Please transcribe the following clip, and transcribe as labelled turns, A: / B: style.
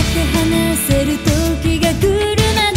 A: って話せる時が来るまで